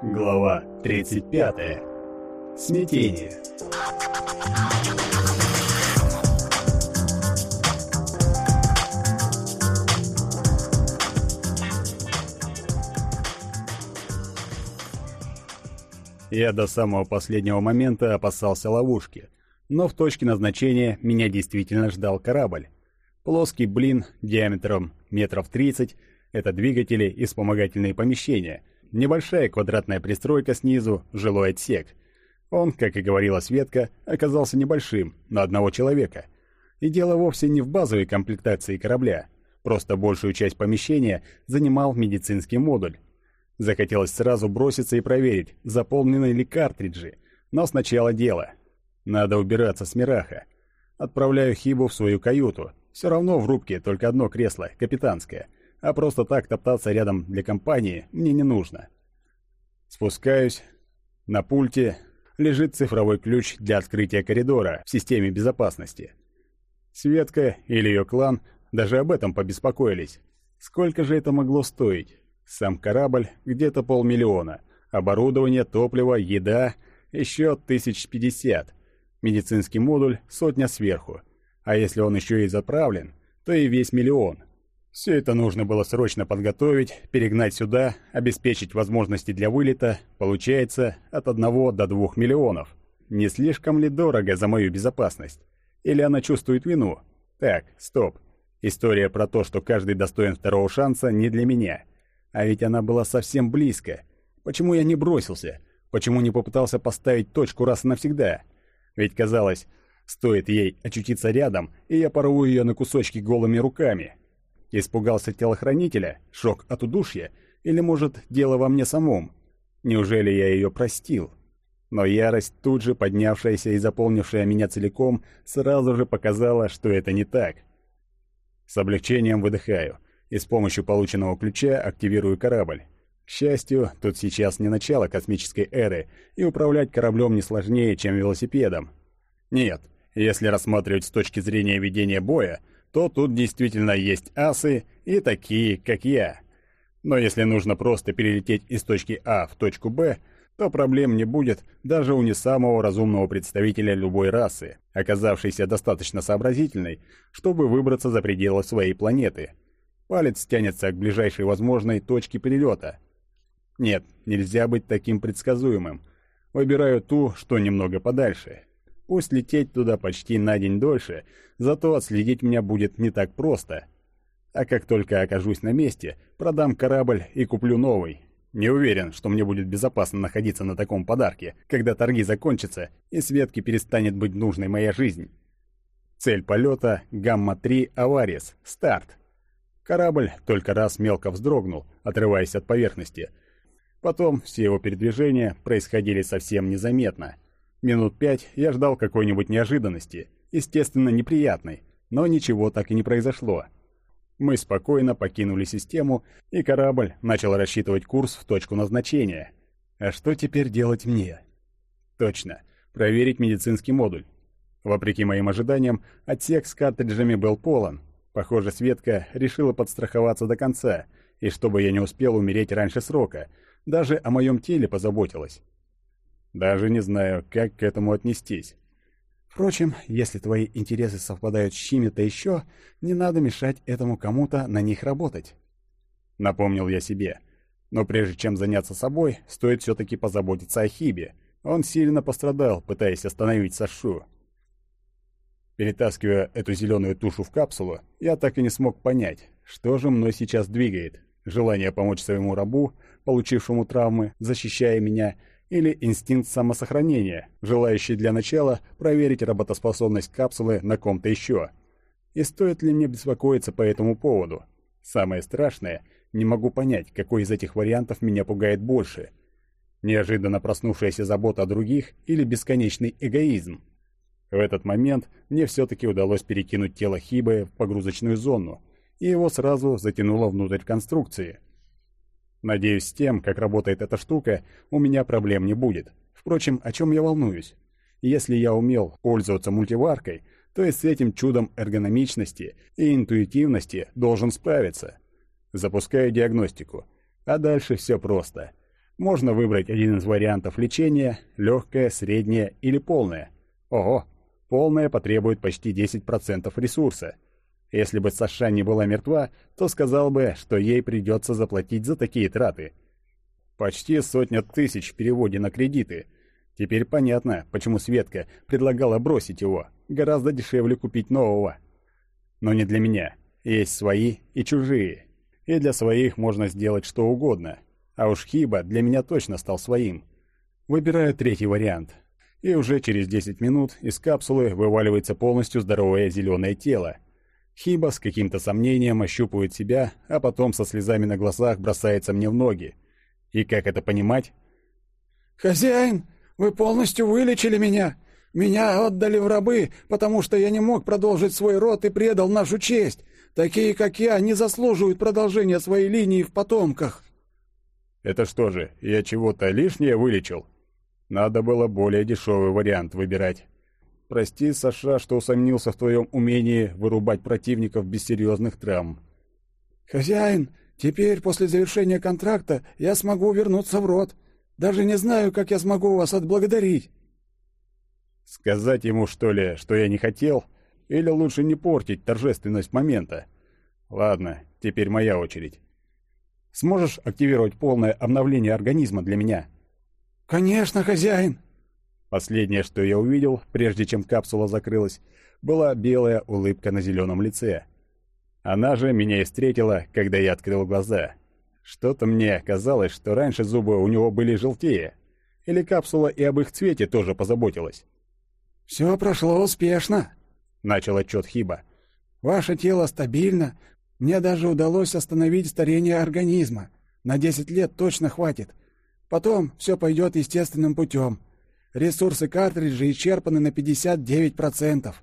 Глава 35. Смятение. Я до самого последнего момента опасался ловушки, но в точке назначения меня действительно ждал корабль. Плоский блин диаметром метров 30 — это двигатели и вспомогательные помещения, небольшая квадратная пристройка снизу, жилой отсек. Он, как и говорила Светка, оказался небольшим, на одного человека. И дело вовсе не в базовой комплектации корабля, просто большую часть помещения занимал медицинский модуль, Захотелось сразу броситься и проверить, заполнены ли картриджи. Но сначала дело. Надо убираться с Мираха. Отправляю Хибу в свою каюту. Все равно в рубке только одно кресло, капитанское. А просто так топтаться рядом для компании мне не нужно. Спускаюсь. На пульте лежит цифровой ключ для открытия коридора в системе безопасности. Светка или ее клан даже об этом побеспокоились. Сколько же это могло стоить? Сам корабль где-то полмиллиона. Оборудование, топливо, еда еще тысяч пятьдесят. Медицинский модуль сотня сверху. А если он еще и заправлен, то и весь миллион. Все это нужно было срочно подготовить, перегнать сюда, обеспечить возможности для вылета, получается, от одного до двух миллионов. Не слишком ли дорого за мою безопасность? Или она чувствует вину? Так, стоп. История про то, что каждый достоин второго шанса, не для меня. А ведь она была совсем близко. Почему я не бросился? Почему не попытался поставить точку раз и навсегда? Ведь казалось, стоит ей очутиться рядом, и я порву ее на кусочки голыми руками. Испугался телохранителя, шок от удушья, или, может, дело во мне самом? Неужели я ее простил? Но ярость, тут же поднявшаяся и заполнившая меня целиком, сразу же показала, что это не так. С облегчением выдыхаю — и с помощью полученного ключа активирую корабль. К счастью, тут сейчас не начало космической эры, и управлять кораблем не сложнее, чем велосипедом. Нет, если рассматривать с точки зрения ведения боя, то тут действительно есть асы и такие, как я. Но если нужно просто перелететь из точки А в точку Б, то проблем не будет даже у не самого разумного представителя любой расы, оказавшейся достаточно сообразительной, чтобы выбраться за пределы своей планеты – Палец тянется к ближайшей возможной точке перелета. Нет, нельзя быть таким предсказуемым. Выбираю ту, что немного подальше. Пусть лететь туда почти на день дольше, зато отследить меня будет не так просто. А как только окажусь на месте, продам корабль и куплю новый. Не уверен, что мне будет безопасно находиться на таком подарке, когда торги закончатся и Светке перестанет быть нужной моя жизнь. Цель полета — Гамма-3 Аварис. Старт. Корабль только раз мелко вздрогнул, отрываясь от поверхности. Потом все его передвижения происходили совсем незаметно. Минут пять я ждал какой-нибудь неожиданности, естественно, неприятной, но ничего так и не произошло. Мы спокойно покинули систему, и корабль начал рассчитывать курс в точку назначения. А что теперь делать мне? Точно, проверить медицинский модуль. Вопреки моим ожиданиям, отсек с картриджами был полон, Похоже, Светка решила подстраховаться до конца, и чтобы я не успел умереть раньше срока, даже о моем теле позаботилась. Даже не знаю, как к этому отнестись. Впрочем, если твои интересы совпадают с чьими-то еще, не надо мешать этому кому-то на них работать. Напомнил я себе. Но прежде чем заняться собой, стоит все-таки позаботиться о Хибе. Он сильно пострадал, пытаясь остановить Сашу. Перетаскивая эту зеленую тушу в капсулу, я так и не смог понять, что же мной сейчас двигает. Желание помочь своему рабу, получившему травмы, защищая меня, или инстинкт самосохранения, желающий для начала проверить работоспособность капсулы на ком-то еще. И стоит ли мне беспокоиться по этому поводу? Самое страшное, не могу понять, какой из этих вариантов меня пугает больше. Неожиданно проснувшаяся забота о других или бесконечный эгоизм. В этот момент мне все-таки удалось перекинуть тело Хибы в погрузочную зону, и его сразу затянуло внутрь конструкции. Надеюсь, с тем, как работает эта штука, у меня проблем не будет. Впрочем, о чем я волнуюсь? Если я умел пользоваться мультиваркой, то и с этим чудом эргономичности и интуитивности должен справиться. Запускаю диагностику. А дальше все просто. Можно выбрать один из вариантов лечения – легкое, среднее или полное. Ого, полное потребует почти 10% ресурса. Если бы Саша не была мертва, то сказал бы, что ей придется заплатить за такие траты. Почти сотня тысяч в переводе на кредиты. Теперь понятно, почему Светка предлагала бросить его. Гораздо дешевле купить нового. Но не для меня. Есть свои и чужие. И для своих можно сделать что угодно – а уж Хиба для меня точно стал своим. Выбираю третий вариант. И уже через 10 минут из капсулы вываливается полностью здоровое зеленое тело. Хиба с каким-то сомнением ощупывает себя, а потом со слезами на глазах бросается мне в ноги. И как это понимать? «Хозяин, вы полностью вылечили меня! Меня отдали в рабы, потому что я не мог продолжить свой род и предал нашу честь! Такие, как я, не заслуживают продолжения своей линии в потомках!» Это что же, я чего-то лишнее вылечил? Надо было более дешевый вариант выбирать. Прости, Саша, что усомнился в твоем умении вырубать противников без серьезных травм. Хозяин, теперь, после завершения контракта, я смогу вернуться в рот. Даже не знаю, как я смогу вас отблагодарить. Сказать ему, что ли, что я не хотел? Или лучше не портить торжественность момента? Ладно, теперь моя очередь. Сможешь активировать полное обновление организма для меня?» «Конечно, хозяин!» Последнее, что я увидел, прежде чем капсула закрылась, была белая улыбка на зеленом лице. Она же меня и встретила, когда я открыл глаза. Что-то мне казалось, что раньше зубы у него были желтее. Или капсула и об их цвете тоже позаботилась. «Все прошло успешно», — начал отчет Хиба. «Ваше тело стабильно, мне даже удалось остановить старение организма. На 10 лет точно хватит. Потом все пойдет естественным путем. Ресурсы картриджа исчерпаны на 59%.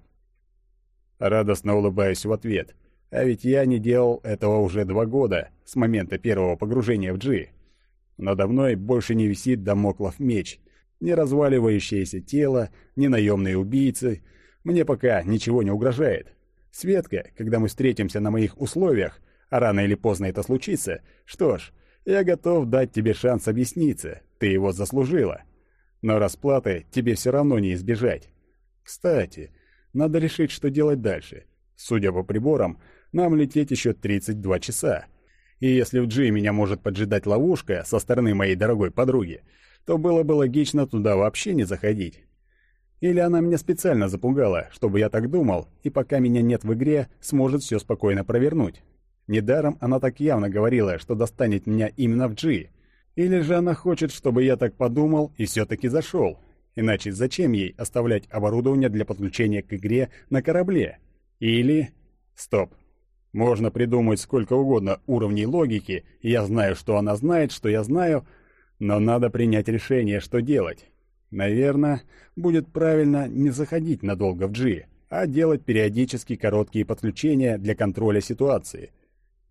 Радостно улыбаюсь в ответ. А ведь я не делал этого уже два года, с момента первого погружения в G. Надо мной больше не висит домоклов меч. Ни разваливающееся тело, ни наемные убийцы. Мне пока ничего не угрожает. Светка, когда мы встретимся на моих условиях, а рано или поздно это случится, что ж, я готов дать тебе шанс объясниться, ты его заслужила. Но расплаты тебе все равно не избежать. Кстати, надо решить, что делать дальше. Судя по приборам, нам лететь еще 32 часа. И если в Джи меня может поджидать ловушка со стороны моей дорогой подруги, то было бы логично туда вообще не заходить. Или она меня специально запугала, чтобы я так думал, и пока меня нет в игре, сможет все спокойно провернуть. Недаром она так явно говорила, что достанет меня именно в G. Или же она хочет, чтобы я так подумал и все-таки зашел. Иначе зачем ей оставлять оборудование для подключения к игре на корабле? Или... Стоп. Можно придумать сколько угодно уровней логики, я знаю, что она знает, что я знаю, но надо принять решение, что делать. Наверное, будет правильно не заходить надолго в G, а делать периодически короткие подключения для контроля ситуации.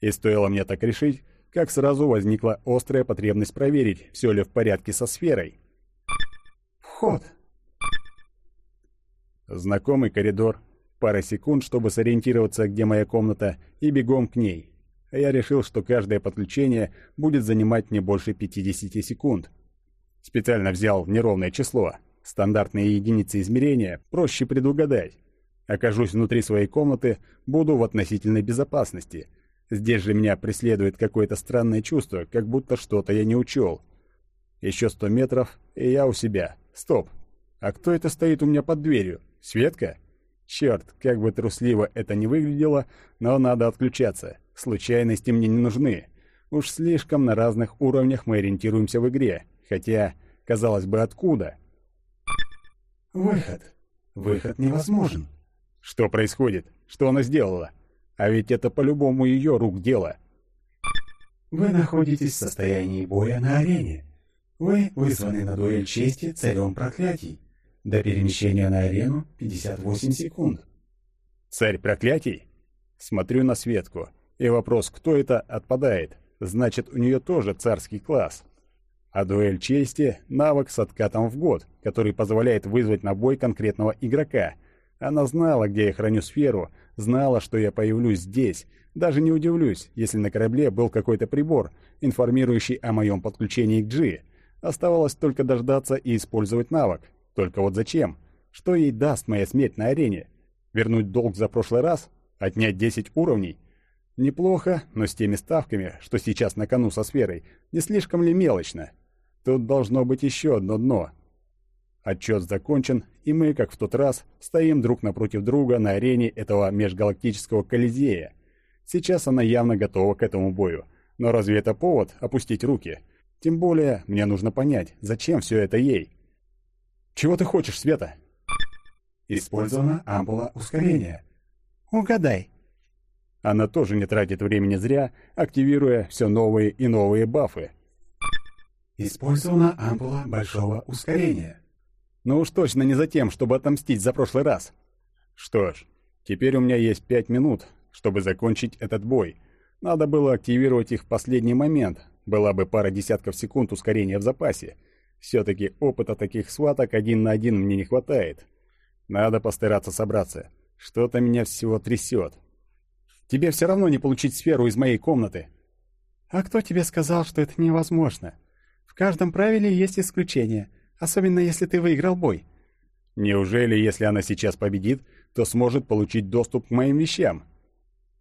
И стоило мне так решить, как сразу возникла острая потребность проверить, все ли в порядке со сферой. Вход. Знакомый коридор. Пара секунд, чтобы сориентироваться, где моя комната, и бегом к ней. Я решил, что каждое подключение будет занимать не больше 50 секунд, Специально взял неровное число. Стандартные единицы измерения проще предугадать. Окажусь внутри своей комнаты, буду в относительной безопасности. Здесь же меня преследует какое-то странное чувство, как будто что-то я не учел. Еще сто метров, и я у себя. Стоп. А кто это стоит у меня под дверью? Светка? Черт, как бы трусливо это ни выглядело, но надо отключаться. Случайности мне не нужны. Уж слишком на разных уровнях мы ориентируемся в игре. Хотя, казалось бы, откуда? Выход. Выход невозможен. Что происходит? Что она сделала? А ведь это по-любому ее рук дело. Вы находитесь в состоянии боя на арене. Вы вызваны на дуэль чести царем проклятий. До перемещения на арену 58 секунд. Царь проклятий? Смотрю на Светку, и вопрос, кто это, отпадает. Значит, у нее тоже царский класс. А дуэль чести — навык с откатом в год, который позволяет вызвать на бой конкретного игрока. Она знала, где я храню сферу, знала, что я появлюсь здесь. Даже не удивлюсь, если на корабле был какой-то прибор, информирующий о моем подключении к G. Оставалось только дождаться и использовать навык. Только вот зачем? Что ей даст моя смерть на арене? Вернуть долг за прошлый раз? Отнять 10 уровней? Неплохо, но с теми ставками, что сейчас на кону со сферой, не слишком ли мелочно? Тут должно быть еще одно дно. Отчет закончен, и мы, как в тот раз, стоим друг напротив друга на арене этого межгалактического колизея. Сейчас она явно готова к этому бою. Но разве это повод опустить руки? Тем более, мне нужно понять, зачем все это ей. «Чего ты хочешь, Света?» «Использована ампула ускорения». «Угадай». Она тоже не тратит времени зря, активируя все новые и новые бафы. «Использована ампула большого ускорения». Ну уж точно не за тем, чтобы отомстить за прошлый раз. Что ж, теперь у меня есть пять минут, чтобы закончить этот бой. Надо было активировать их в последний момент. Была бы пара десятков секунд ускорения в запасе. Все-таки опыта таких сваток один на один мне не хватает. Надо постараться собраться. Что-то меня всего трясет. Тебе все равно не получить сферу из моей комнаты. А кто тебе сказал, что это невозможно? В каждом правиле есть исключение — особенно если ты выиграл бой. Неужели, если она сейчас победит, то сможет получить доступ к моим вещам?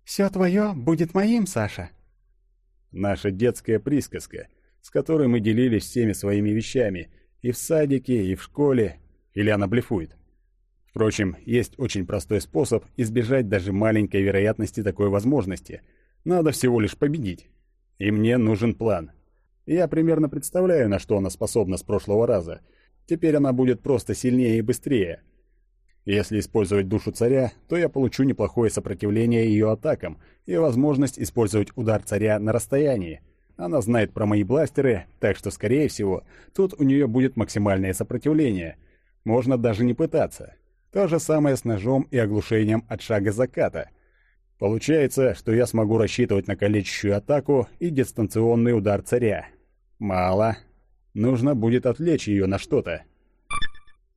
Все твое будет моим, Саша. Наша детская присказка, с которой мы делились всеми своими вещами, и в садике, и в школе, или она блефует. Впрочем, есть очень простой способ избежать даже маленькой вероятности такой возможности. Надо всего лишь победить. И мне нужен план. Я примерно представляю, на что она способна с прошлого раза. Теперь она будет просто сильнее и быстрее. Если использовать душу царя, то я получу неплохое сопротивление ее атакам и возможность использовать удар царя на расстоянии. Она знает про мои бластеры, так что, скорее всего, тут у нее будет максимальное сопротивление. Можно даже не пытаться. То же самое с ножом и оглушением от шага заката — Получается, что я смогу рассчитывать на калечащую атаку и дистанционный удар царя. Мало. Нужно будет отвлечь ее на что-то.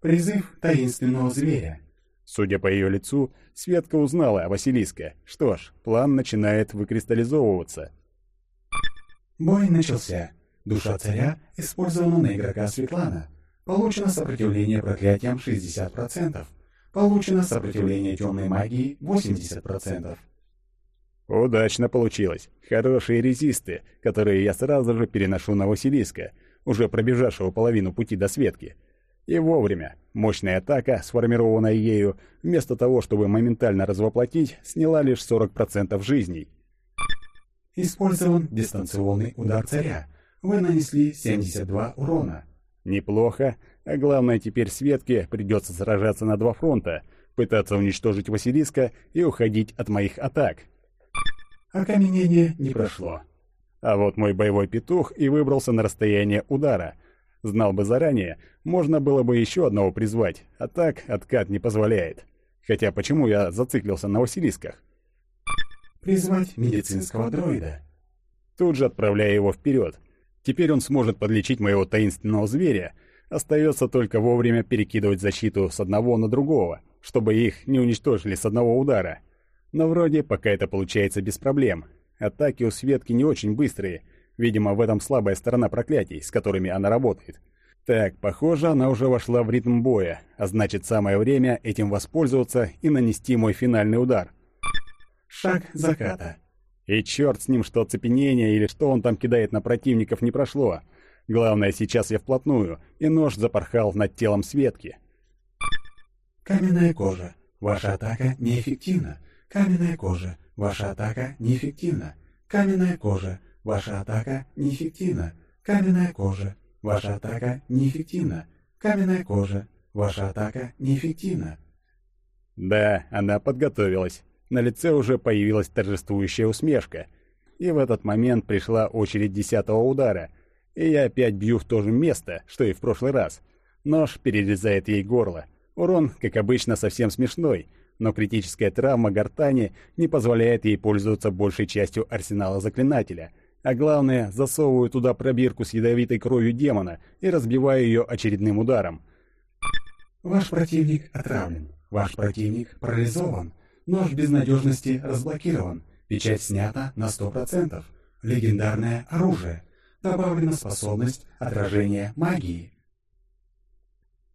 Призыв таинственного зверя. Судя по ее лицу, Светка узнала о Василиске. Что ж, план начинает выкристаллизовываться. Бой начался. Душа царя использована на игрока Светлана. Получено сопротивление проклятиям 60%. Получено сопротивление темной магии 80%. Удачно получилось. Хорошие резисты, которые я сразу же переношу на Василиска, уже пробежавшего половину пути до Светки. И вовремя. Мощная атака, сформированная ею, вместо того, чтобы моментально развоплотить, сняла лишь 40% жизней. Использован дистанционный удар царя. Вы нанесли 72 урона. Неплохо, а главное, теперь Светке придется сражаться на два фронта, пытаться уничтожить Василиска и уходить от моих атак. Окаменение не прошло. А вот мой боевой петух и выбрался на расстояние удара. Знал бы заранее, можно было бы еще одного призвать, а так откат не позволяет. Хотя почему я зациклился на Василисках? Призвать медицинского дроида. Тут же отправляя его вперед. Теперь он сможет подлечить моего таинственного зверя, Остается только вовремя перекидывать защиту с одного на другого, чтобы их не уничтожили с одного удара. Но вроде пока это получается без проблем. Атаки у Светки не очень быстрые. Видимо, в этом слабая сторона проклятий, с которыми она работает. Так, похоже, она уже вошла в ритм боя, а значит, самое время этим воспользоваться и нанести мой финальный удар. Шаг заката. И черт с ним, что оцепенение или что он там кидает на противников не прошло. Главное, сейчас я вплотную, и нож запорхал над телом Светки. Каменная кожа. Ваша атака неэффективна. Каменная кожа. Ваша атака неэффективна. Каменная кожа. Ваша атака неэффективна. Каменная кожа. Ваша атака неэффективна. Каменная кожа. Ваша атака неэффективна. Да, она подготовилась. На лице уже появилась торжествующая усмешка. И в этот момент пришла очередь десятого удара — и я опять бью в то же место, что и в прошлый раз. Нож перерезает ей горло. Урон, как обычно, совсем смешной, но критическая травма гортани не позволяет ей пользоваться большей частью арсенала заклинателя. А главное, засовываю туда пробирку с ядовитой кровью демона и разбиваю ее очередным ударом. Ваш противник отравлен. Ваш противник парализован. Нож безнадежности разблокирован. Печать снята на 100%. Легендарное оружие. Добавлена способность отражения магии.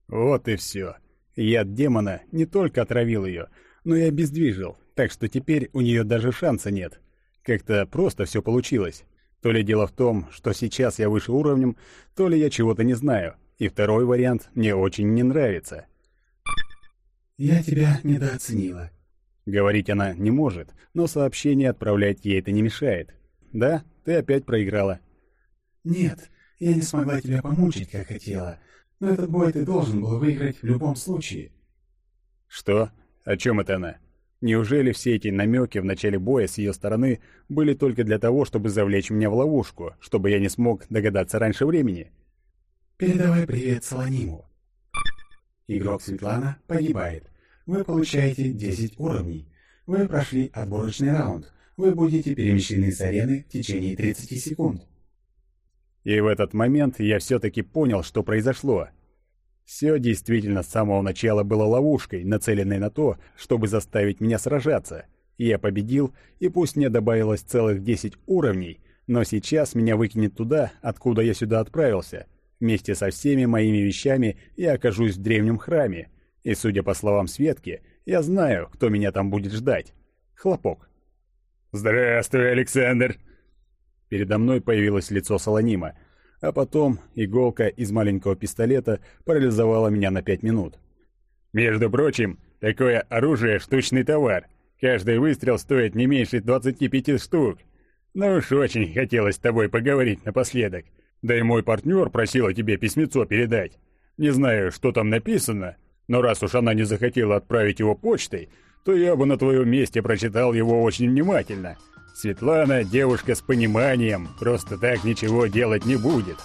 Вот и все. Яд демона не только отравил ее, но и обездвижил, так что теперь у нее даже шанса нет. Как-то просто все получилось. То ли дело в том, что сейчас я выше уровнем, то ли я чего-то не знаю, и второй вариант мне очень не нравится. «Я тебя недооценила». Говорить она не может, но сообщение отправлять ей это не мешает. «Да, ты опять проиграла». «Нет, я не смогла тебя помучить, как хотела, но этот бой ты должен был выиграть в любом случае». «Что? О чем это она?» Неужели все эти намеки в начале боя с ее стороны были только для того, чтобы завлечь меня в ловушку, чтобы я не смог догадаться раньше времени? Передавай привет Солониму. Игрок Светлана погибает. Вы получаете 10 уровней. Вы прошли отборочный раунд. Вы будете перемещены с арены в течение 30 секунд. И в этот момент я все-таки понял, что произошло. Все действительно с самого начала было ловушкой, нацеленной на то, чтобы заставить меня сражаться. Я победил, и пусть мне добавилось целых 10 уровней, но сейчас меня выкинет туда, откуда я сюда отправился. Вместе со всеми моими вещами я окажусь в древнем храме. И, судя по словам Светки, я знаю, кто меня там будет ждать. Хлопок. «Здравствуй, Александр!» Передо мной появилось лицо Солонима — а потом иголка из маленького пистолета парализовала меня на пять минут. «Между прочим, такое оружие — штучный товар. Каждый выстрел стоит не меньше 25 штук. Ну уж очень хотелось с тобой поговорить напоследок. Да и мой партнер просил о тебе письмецо передать. Не знаю, что там написано, но раз уж она не захотела отправить его почтой, то я бы на твоем месте прочитал его очень внимательно». Светлана девушка с пониманием, просто так ничего делать не будет.